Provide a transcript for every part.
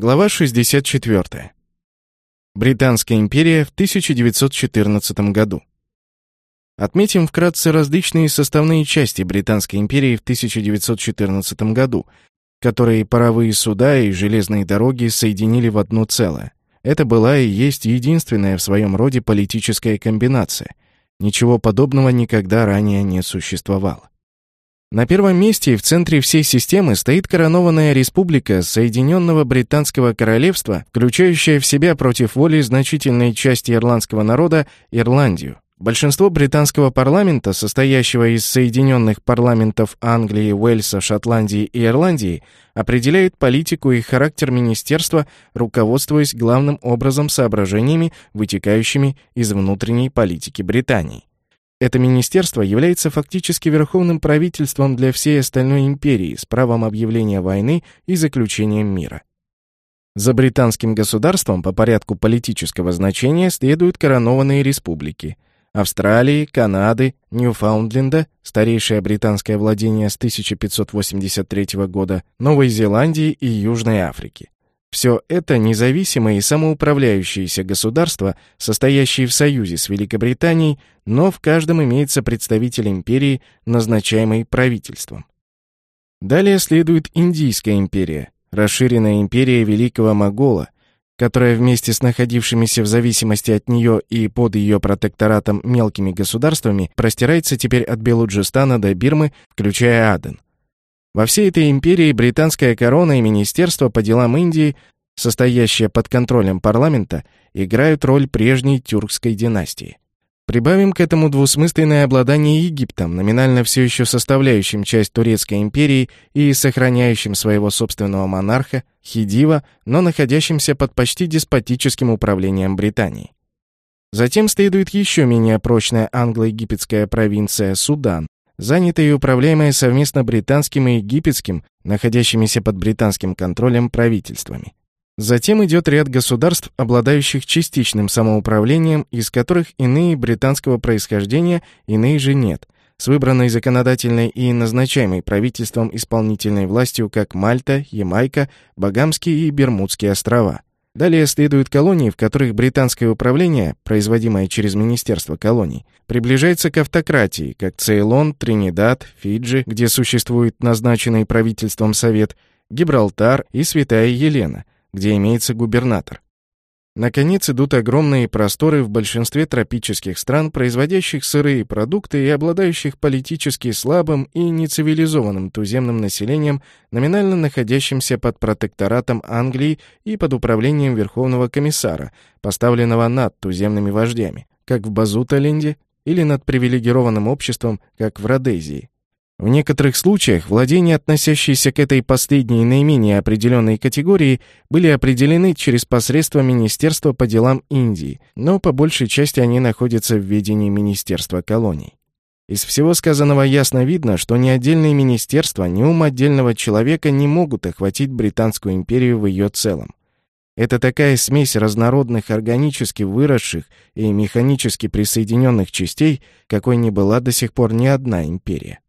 Глава 64. Британская империя в 1914 году. Отметим вкратце различные составные части Британской империи в 1914 году, которые паровые суда и железные дороги соединили в одно целое. Это была и есть единственная в своем роде политическая комбинация. Ничего подобного никогда ранее не существовало. На первом месте и в центре всей системы стоит коронованная республика Соединенного Британского Королевства, включающая в себя против воли значительной части ирландского народа Ирландию. Большинство британского парламента, состоящего из соединенных парламентов Англии, Уэльса, Шотландии и Ирландии, определяют политику и характер министерства, руководствуясь главным образом соображениями, вытекающими из внутренней политики Британии. Это министерство является фактически верховным правительством для всей остальной империи с правом объявления войны и заключением мира. За британским государством по порядку политического значения следуют коронованные республики Австралии, Канады, Ньюфаундленда, старейшее британское владение с 1583 года, Новой Зеландии и Южной Африки. Все это независимые и самоуправляющиеся государства, состоящие в союзе с Великобританией, но в каждом имеется представитель империи, назначаемый правительством. Далее следует Индийская империя, расширенная империя Великого Могола, которая вместе с находившимися в зависимости от нее и под ее протекторатом мелкими государствами простирается теперь от Белуджистана до Бирмы, включая Аден. Во всей этой империи британская корона и Министерство по делам Индии, состоящее под контролем парламента, играют роль прежней тюркской династии. Прибавим к этому двусмысленное обладание Египтом, номинально все еще составляющим часть Турецкой империи и сохраняющим своего собственного монарха, Хидива, но находящимся под почти деспотическим управлением Британии. Затем следует еще менее прочная англо-египетская провинция Судан, занятая и управляемая совместно британским и египетским, находящимися под британским контролем правительствами. Затем идет ряд государств, обладающих частичным самоуправлением, из которых иные британского происхождения, иные же нет, с выбранной законодательной и назначаемой правительством исполнительной властью, как Мальта, Ямайка, Багамские и Бермудские острова. Далее следуют колонии, в которых британское управление, производимое через Министерство колоний, приближается к автократии, как Цейлон, Тринидад, Фиджи, где существует назначенный правительством совет, Гибралтар и Святая Елена – где имеется губернатор. Наконец идут огромные просторы в большинстве тропических стран, производящих сырые продукты и обладающих политически слабым и нецивилизованным туземным населением, номинально находящимся под протекторатом Англии и под управлением Верховного комиссара, поставленного над туземными вождями, как в Базуталенде, или над привилегированным обществом, как в Родезии. В некоторых случаях владения, относящиеся к этой последней наименее определенной категории, были определены через посредство Министерства по делам Индии, но по большей части они находятся в ведении Министерства колоний. Из всего сказанного ясно видно, что ни отдельные министерства, ни ум отдельного человека не могут охватить Британскую империю в ее целом. Это такая смесь разнородных органически выросших и механически присоединенных частей, какой не была до сих пор ни одна империя.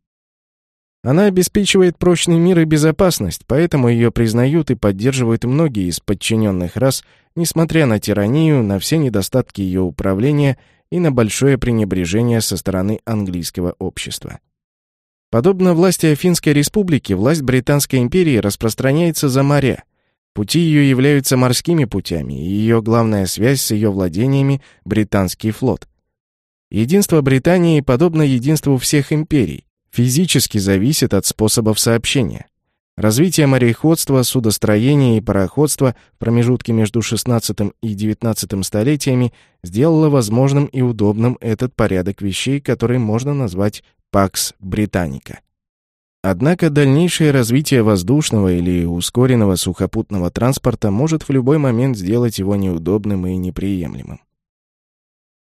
Она обеспечивает прочный мир и безопасность, поэтому ее признают и поддерживают многие из подчиненных рас, несмотря на тиранию, на все недостатки ее управления и на большое пренебрежение со стороны английского общества. Подобно власти Афинской республики, власть Британской империи распространяется за моря. Пути ее являются морскими путями, и ее главная связь с ее владениями – британский флот. Единство Британии подобно единству всех империй физически зависит от способов сообщения. Развитие мореходства, судостроения и пароходства в промежутке между XVI и XIX столетиями сделало возможным и удобным этот порядок вещей, который можно назвать «Пакс Британика». Однако дальнейшее развитие воздушного или ускоренного сухопутного транспорта может в любой момент сделать его неудобным и неприемлемым.